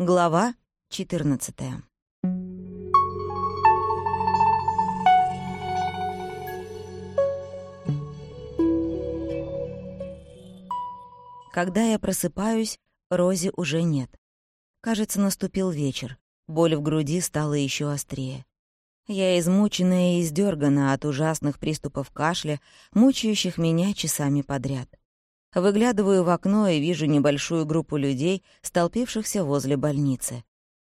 Глава 14 Когда я просыпаюсь, Рози уже нет. Кажется, наступил вечер. Боль в груди стала еще острее. Я измученная и издергана от ужасных приступов кашля, мучающих меня часами подряд. Выглядываю в окно и вижу небольшую группу людей, столпившихся возле больницы.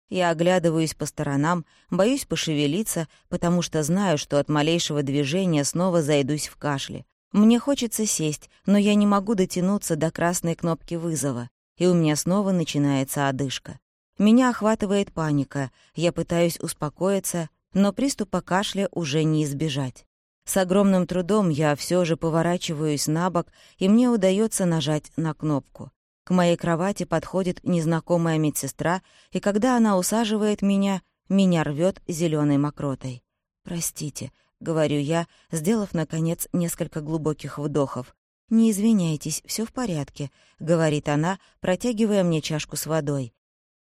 Я оглядываюсь по сторонам, боюсь пошевелиться, потому что знаю, что от малейшего движения снова зайдусь в кашле. Мне хочется сесть, но я не могу дотянуться до красной кнопки вызова, и у меня снова начинается одышка. Меня охватывает паника, я пытаюсь успокоиться, но приступа кашля уже не избежать. С огромным трудом я все же поворачиваюсь на бок, и мне удается нажать на кнопку. К моей кровати подходит незнакомая медсестра, и когда она усаживает меня, меня рвет зеленой мокротой. «Простите», — говорю я, сделав, наконец, несколько глубоких вдохов. «Не извиняйтесь, все в порядке», — говорит она, протягивая мне чашку с водой.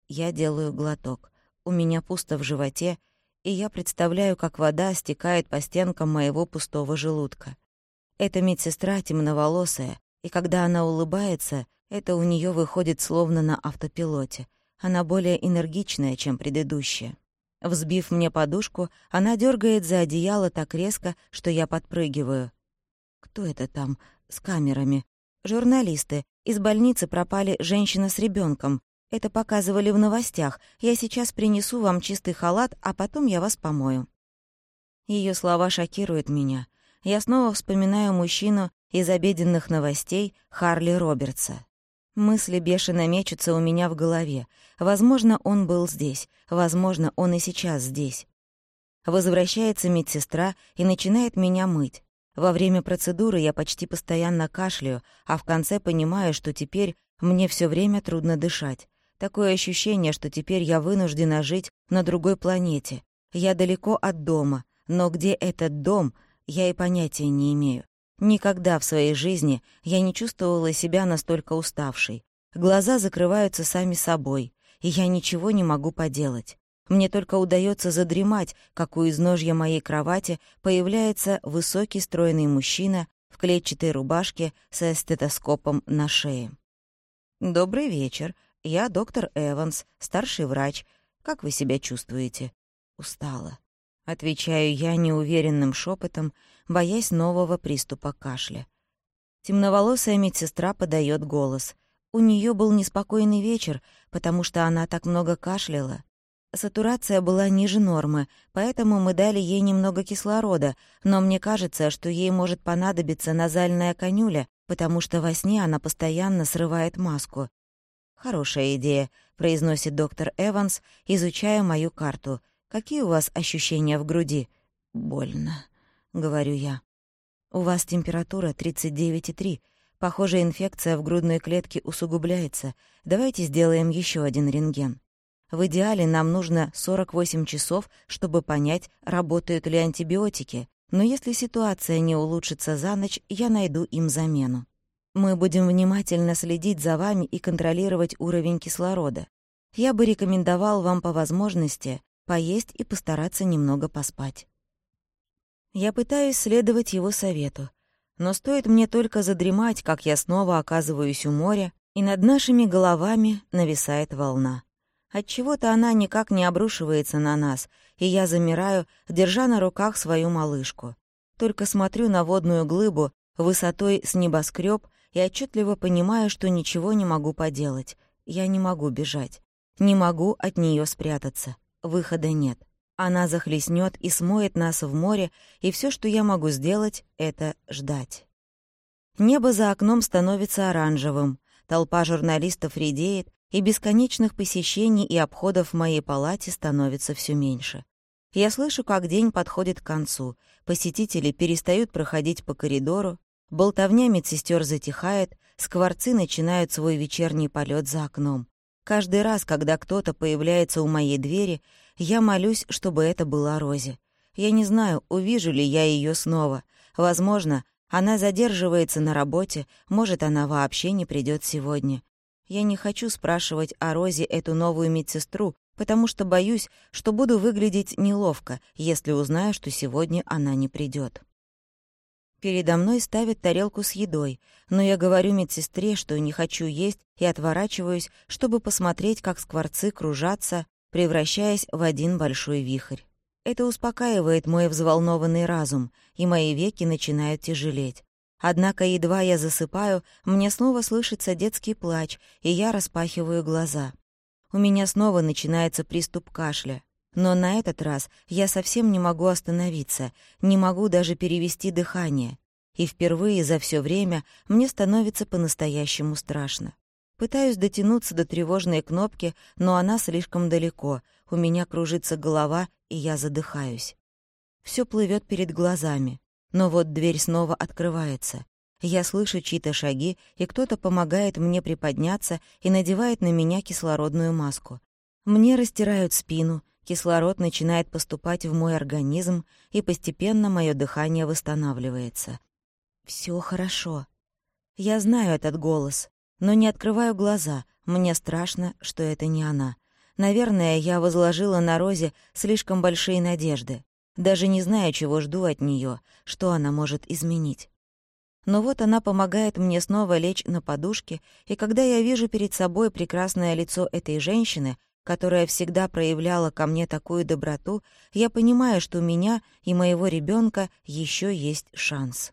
Я делаю глоток. У меня пусто в животе, и я представляю, как вода стекает по стенкам моего пустого желудка. Эта медсестра темноволосая, и когда она улыбается, это у нее выходит словно на автопилоте. Она более энергичная, чем предыдущая. Взбив мне подушку, она дергает за одеяло так резко, что я подпрыгиваю. Кто это там с камерами? Журналисты. Из больницы пропали женщина с ребенком. Это показывали в новостях. Я сейчас принесу вам чистый халат, а потом я вас помою». Ее слова шокируют меня. Я снова вспоминаю мужчину из обеденных новостей Харли Робертса. Мысли бешено мечутся у меня в голове. Возможно, он был здесь. Возможно, он и сейчас здесь. Возвращается медсестра и начинает меня мыть. Во время процедуры я почти постоянно кашляю, а в конце понимаю, что теперь мне все время трудно дышать. Такое ощущение, что теперь я вынуждена жить на другой планете. Я далеко от дома, но где этот дом, я и понятия не имею. Никогда в своей жизни я не чувствовала себя настолько уставшей. Глаза закрываются сами собой, и я ничего не могу поделать. Мне только удается задремать, как у изножья моей кровати появляется высокий стройный мужчина в клетчатой рубашке со стетоскопом на шее. «Добрый вечер», «Я доктор Эванс, старший врач. Как вы себя чувствуете?» «Устала». Отвечаю я неуверенным шепотом, боясь нового приступа кашля. Темноволосая медсестра подает голос. У нее был неспокойный вечер, потому что она так много кашляла. Сатурация была ниже нормы, поэтому мы дали ей немного кислорода, но мне кажется, что ей может понадобиться назальная конюля, потому что во сне она постоянно срывает маску. «Хорошая идея», — произносит доктор Эванс, изучая мою карту. «Какие у вас ощущения в груди?» «Больно», — говорю я. «У вас температура 39,3. Похоже, инфекция в грудной клетке усугубляется. Давайте сделаем еще один рентген. В идеале нам нужно 48 часов, чтобы понять, работают ли антибиотики. Но если ситуация не улучшится за ночь, я найду им замену. Мы будем внимательно следить за вами и контролировать уровень кислорода. Я бы рекомендовал вам по возможности поесть и постараться немного поспать. Я пытаюсь следовать его совету, но стоит мне только задремать, как я снова оказываюсь у моря, и над нашими головами нависает волна. Отчего-то она никак не обрушивается на нас, и я замираю, держа на руках свою малышку. Только смотрю на водную глыбу высотой с небоскреб и отчетливо понимаю, что ничего не могу поделать. Я не могу бежать. Не могу от нее спрятаться. Выхода нет. Она захлестнет и смоет нас в море, и все, что я могу сделать, — это ждать. Небо за окном становится оранжевым, толпа журналистов редеет, и бесконечных посещений и обходов в моей палате становится все меньше. Я слышу, как день подходит к концу. Посетители перестают проходить по коридору, Болтовня медсестер затихает, скворцы начинают свой вечерний полет за окном. Каждый раз, когда кто-то появляется у моей двери, я молюсь, чтобы это была Рози. Я не знаю, увижу ли я ее снова. Возможно, она задерживается на работе, может, она вообще не придет сегодня. Я не хочу спрашивать о Розе эту новую медсестру, потому что боюсь, что буду выглядеть неловко, если узнаю, что сегодня она не придет. Передо мной ставят тарелку с едой, но я говорю медсестре, что не хочу есть, и отворачиваюсь, чтобы посмотреть, как скворцы кружатся, превращаясь в один большой вихрь. Это успокаивает мой взволнованный разум, и мои веки начинают тяжелеть. Однако едва я засыпаю, мне снова слышится детский плач, и я распахиваю глаза. У меня снова начинается приступ кашля. Но на этот раз я совсем не могу остановиться, не могу даже перевести дыхание. И впервые за все время мне становится по-настоящему страшно. Пытаюсь дотянуться до тревожной кнопки, но она слишком далеко. У меня кружится голова, и я задыхаюсь. Все плывет перед глазами. Но вот дверь снова открывается. Я слышу чьи-то шаги, и кто-то помогает мне приподняться и надевает на меня кислородную маску. Мне растирают спину, Кислород начинает поступать в мой организм, и постепенно мое дыхание восстанавливается. Все хорошо. Я знаю этот голос, но не открываю глаза. Мне страшно, что это не она. Наверное, я возложила на Розе слишком большие надежды. Даже не знаю, чего жду от нее, что она может изменить. Но вот она помогает мне снова лечь на подушке, и когда я вижу перед собой прекрасное лицо этой женщины, которая всегда проявляла ко мне такую доброту, я понимаю, что у меня и моего ребенка еще есть шанс.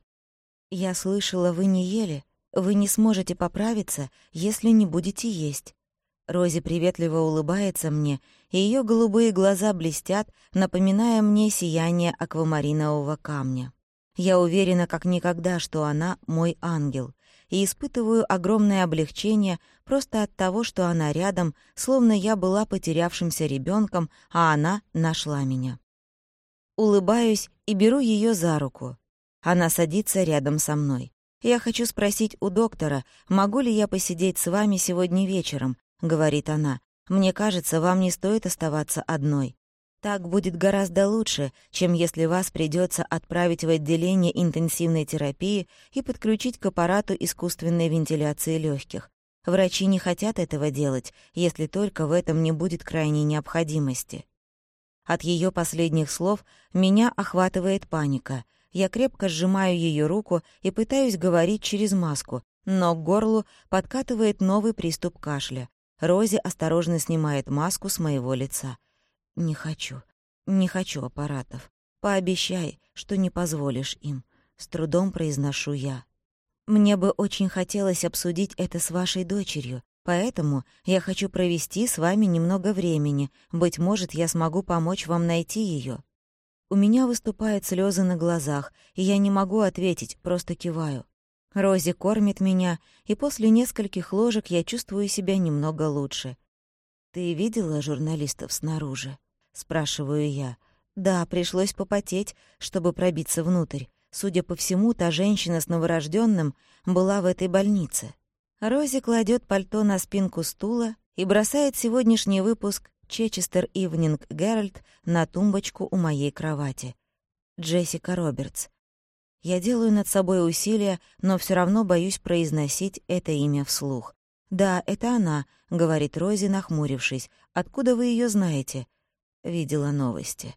Я слышала, вы не ели. Вы не сможете поправиться, если не будете есть. Рози приветливо улыбается мне, и ее голубые глаза блестят, напоминая мне сияние аквамаринового камня. Я уверена как никогда, что она мой ангел и испытываю огромное облегчение просто от того, что она рядом, словно я была потерявшимся ребенком, а она нашла меня. Улыбаюсь и беру ее за руку. Она садится рядом со мной. «Я хочу спросить у доктора, могу ли я посидеть с вами сегодня вечером?» — говорит она. «Мне кажется, вам не стоит оставаться одной. Так будет гораздо лучше, чем если вас придется отправить в отделение интенсивной терапии и подключить к аппарату искусственной вентиляции легких. Врачи не хотят этого делать, если только в этом не будет крайней необходимости. От ее последних слов меня охватывает паника. Я крепко сжимаю ее руку и пытаюсь говорить через маску, но к горлу подкатывает новый приступ кашля. Рози осторожно снимает маску с моего лица. «Не хочу. Не хочу аппаратов. Пообещай, что не позволишь им», — с трудом произношу я. «Мне бы очень хотелось обсудить это с вашей дочерью, поэтому я хочу провести с вами немного времени. Быть может, я смогу помочь вам найти ее. У меня выступают слезы на глазах, и я не могу ответить, просто киваю. Рози кормит меня, и после нескольких ложек я чувствую себя немного лучше. «Ты видела журналистов снаружи?» Спрашиваю я. Да, пришлось попотеть, чтобы пробиться внутрь. Судя по всему, та женщина с новорожденным была в этой больнице. Рози кладет пальто на спинку стула и бросает сегодняшний выпуск «Чечестер Ивнинг Геральт» на тумбочку у моей кровати. Джессика Робертс. Я делаю над собой усилия, но все равно боюсь произносить это имя вслух. «Да, это она», — говорит Рози, нахмурившись. «Откуда вы ее знаете?» Видела новости.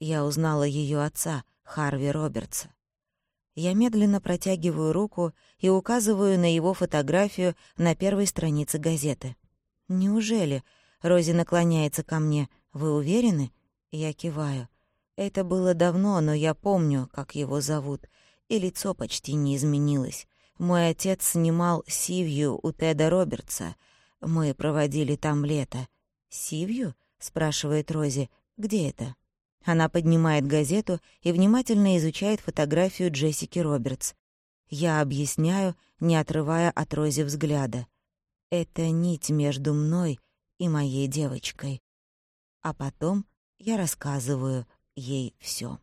Я узнала ее отца, Харви Робертса. Я медленно протягиваю руку и указываю на его фотографию на первой странице газеты. «Неужели?» — Рози наклоняется ко мне. «Вы уверены?» Я киваю. Это было давно, но я помню, как его зовут, и лицо почти не изменилось. Мой отец снимал «Сивью» у Теда Робертса. Мы проводили там лето. «Сивью?» Спрашивает Рози. «Где это?» Она поднимает газету и внимательно изучает фотографию Джессики Робертс. Я объясняю, не отрывая от Рози взгляда. Это нить между мной и моей девочкой. А потом я рассказываю ей все.